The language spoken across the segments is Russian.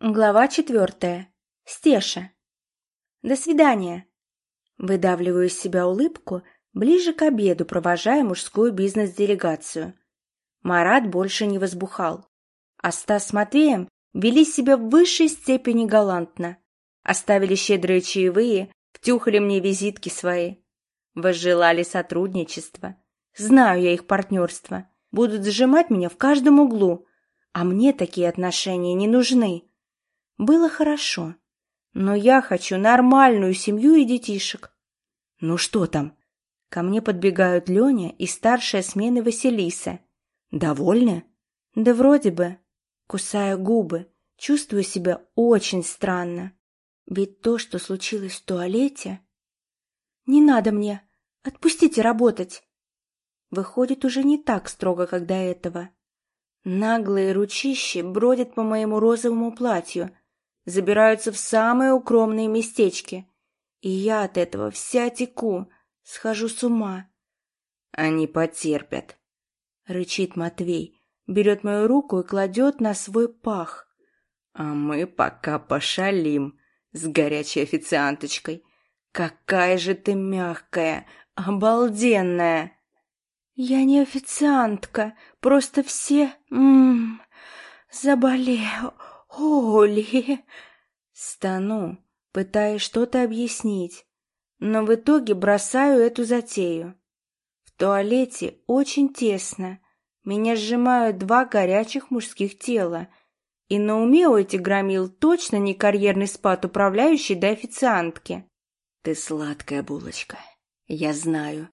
Глава четвертая. Стеша. До свидания. Выдавливаю из себя улыбку, ближе к обеду провожая мужскую бизнес-делегацию. Марат больше не возбухал. А Стас с Матвеем вели себя в высшей степени галантно. Оставили щедрые чаевые, втюхали мне визитки свои. Возжелали сотрудничества. Знаю я их партнерство. Будут сжимать меня в каждом углу. А мне такие отношения не нужны. Было хорошо. Но я хочу нормальную семью и детишек. Ну что там? Ко мне подбегают Леня и старшая смены Василиса. Довольны? Да вроде бы. Кусаю губы, чувствую себя очень странно. Ведь то, что случилось в туалете... Не надо мне. Отпустите работать. Выходит, уже не так строго, как до этого. Наглые ручищи бродят по моему розовому платью, забираются в самые укромные местечки. И я от этого вся теку, схожу с ума. Они потерпят, — рычит Матвей, берет мою руку и кладет на свой пах. А мы пока пошалим с горячей официанточкой. Какая же ты мягкая, обалденная! Я не официантка, просто все... М -м, заболел. Оли! Стану, пытаясь что-то объяснить, но в итоге бросаю эту затею. В туалете очень тесно, меня сжимают два горячих мужских тела, и на уме у этих громил точно не карьерный спад управляющий до официантки. Ты сладкая булочка, я знаю.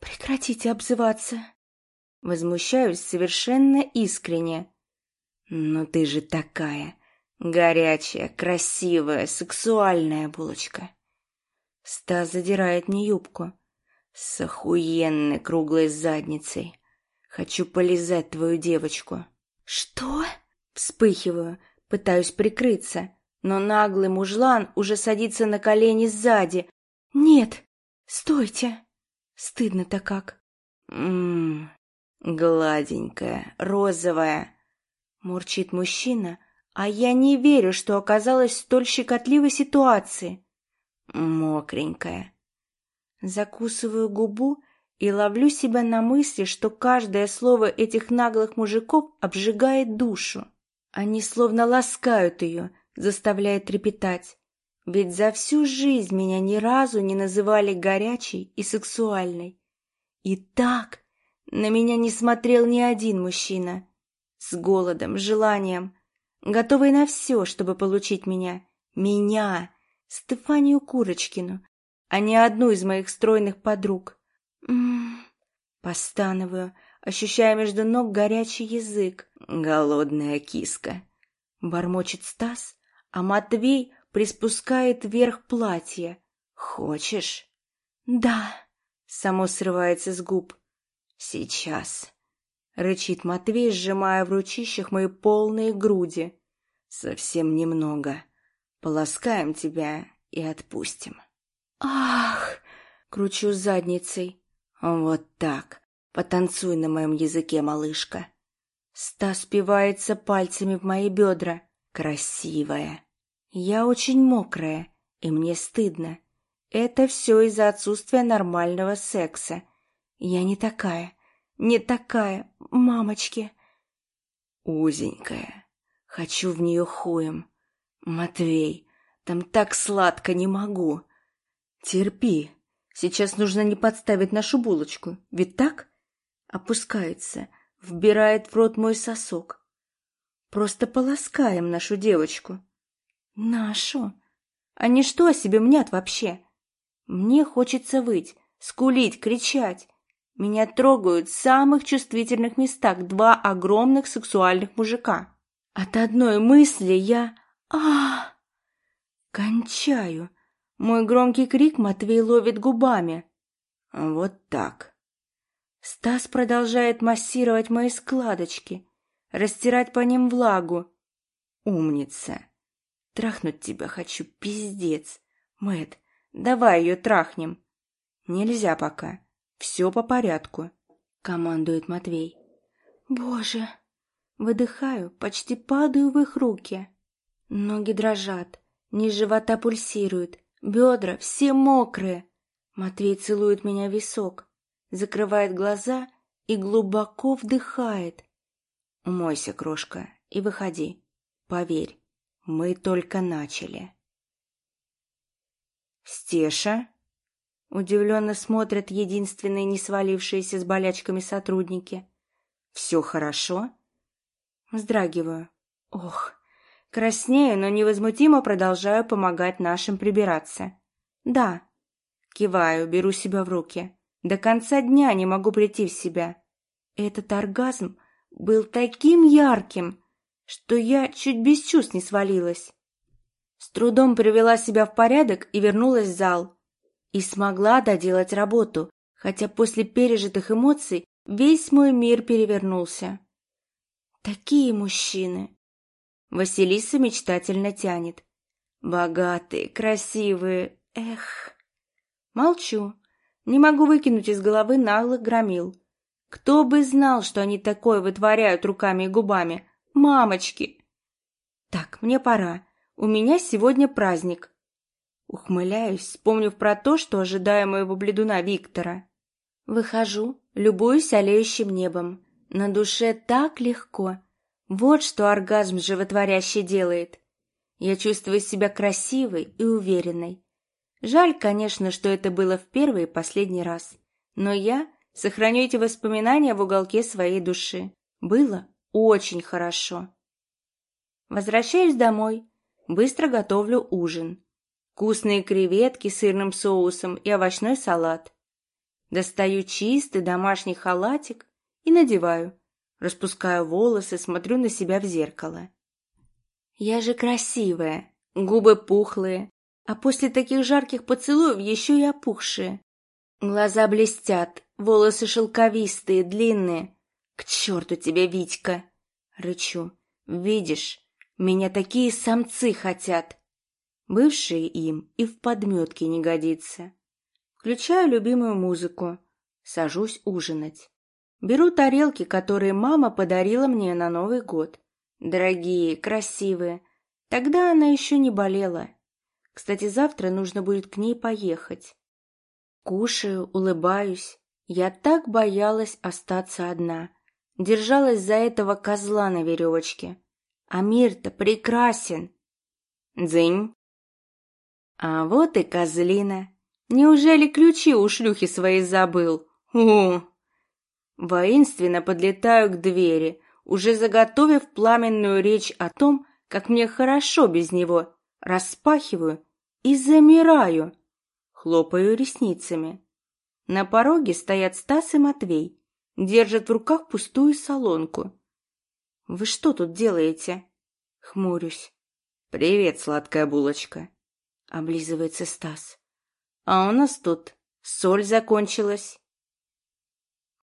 Прекратите обзываться. Возмущаюсь совершенно искренне. «Но ты же такая горячая, красивая, сексуальная булочка!» Стас задирает мне юбку. С охуенной круглой задницей. Хочу полизать твою девочку. «Что?» Вспыхиваю, пытаюсь прикрыться, но наглый мужлан уже садится на колени сзади. «Нет, стойте!» Стыдно-то как. «Ммм, гладенькая, розовая, Мурчит мужчина, а я не верю, что оказалась в столь щекотливой ситуации. Мокренькая. Закусываю губу и ловлю себя на мысли, что каждое слово этих наглых мужиков обжигает душу. Они словно ласкают ее, заставляя трепетать. Ведь за всю жизнь меня ни разу не называли горячей и сексуальной. И так на меня не смотрел ни один мужчина с голодом, желанием, готовый на все, чтобы получить меня. Меня, Стефанию Курочкину, а не одну из моих стройных подруг. М -м -м. Постановую, ощущая между ног горячий язык. Голодная киска. Бормочет Стас, а Матвей приспускает вверх платье. Хочешь? Да. Само срывается с губ. Сейчас. — рычит Матвей, сжимая в ручищах мои полные груди. «Совсем немного. Полоскаем тебя и отпустим». «Ах!» — кручу задницей. «Вот так. Потанцуй на моем языке, малышка». Стас пивается пальцами в мои бедра. Красивая. Я очень мокрая, и мне стыдно. Это все из-за отсутствия нормального секса. Я не такая не такая, мамочки. Узенькая. Хочу в нее хуем. Матвей, там так сладко не могу. Терпи. Сейчас нужно не подставить нашу булочку. Ведь так? Опускается, вбирает в рот мой сосок. Просто полоскаем нашу девочку. Нашу? Они что о себе мнят вообще? Мне хочется выть, скулить, кричать. Меня трогают в самых чувствительных местах два огромных сексуальных мужика. От одной мысли я... а Кончаю. Мой громкий крик Матвей ловит губами. Вот так. Стас продолжает массировать мои складочки, растирать по ним влагу. Умница. Трахнуть тебя хочу, пиздец. Мэт, давай ее трахнем. Нельзя пока. Все по порядку, командует Матвей. Боже! Выдыхаю, почти падаю в их руки. Ноги дрожат, низ живота пульсирует, бедра все мокрые. Матвей целует меня в висок, закрывает глаза и глубоко вдыхает. Умойся, крошка, и выходи. Поверь, мы только начали. Стеша? Удивленно смотрят единственные не свалившиеся с болячками сотрудники. Все хорошо? Вздрагиваю. Ох, краснею, но невозмутимо продолжаю помогать нашим прибираться. Да. Киваю, беру себя в руки. До конца дня не могу прийти в себя. Этот оргазм был таким ярким, что я чуть без чувств не свалилась. С трудом привела себя в порядок и вернулась в зал. И смогла доделать работу, хотя после пережитых эмоций весь мой мир перевернулся. Такие мужчины. Василиса мечтательно тянет. Богатые, красивые, эх. Молчу. Не могу выкинуть из головы наглых громил. Кто бы знал, что они такое вытворяют руками и губами. Мамочки! Так, мне пора. У меня сегодня праздник. Ухмыляюсь, вспомнив про то, что ожидаю моего бледуна Виктора. Выхожу, любуюсь олеющим небом. На душе так легко. Вот что оргазм животворящий делает. Я чувствую себя красивой и уверенной. Жаль, конечно, что это было в первый и последний раз. Но я сохраню эти воспоминания в уголке своей души. Было очень хорошо. Возвращаюсь домой. Быстро готовлю ужин. Вкусные креветки с сырным соусом и овощной салат. Достаю чистый домашний халатик и надеваю. Распускаю волосы, смотрю на себя в зеркало. Я же красивая, губы пухлые, а после таких жарких поцелуев еще и опухшие. Глаза блестят, волосы шелковистые, длинные. К черту тебя, Витька! Рычу. Видишь, меня такие самцы хотят. Бывшие им и в подметке не годится. Включаю любимую музыку. Сажусь ужинать. Беру тарелки, которые мама подарила мне на Новый год. Дорогие, красивые. Тогда она еще не болела. Кстати, завтра нужно будет к ней поехать. Кушаю, улыбаюсь. Я так боялась остаться одна. Держалась за этого козла на веревочке. А мир-то прекрасен. Дзынь. А вот и козлина. Неужели ключи у шлюхи своей забыл? У, Воинственно подлетаю к двери, уже заготовив пламенную речь о том, как мне хорошо без него, распахиваю и замираю, хлопаю ресницами. На пороге стоят Стас и Матвей, держат в руках пустую солонку. «Вы что тут делаете?» Хмурюсь. «Привет, сладкая булочка», — облизывается Стас. «А у нас тут соль закончилась».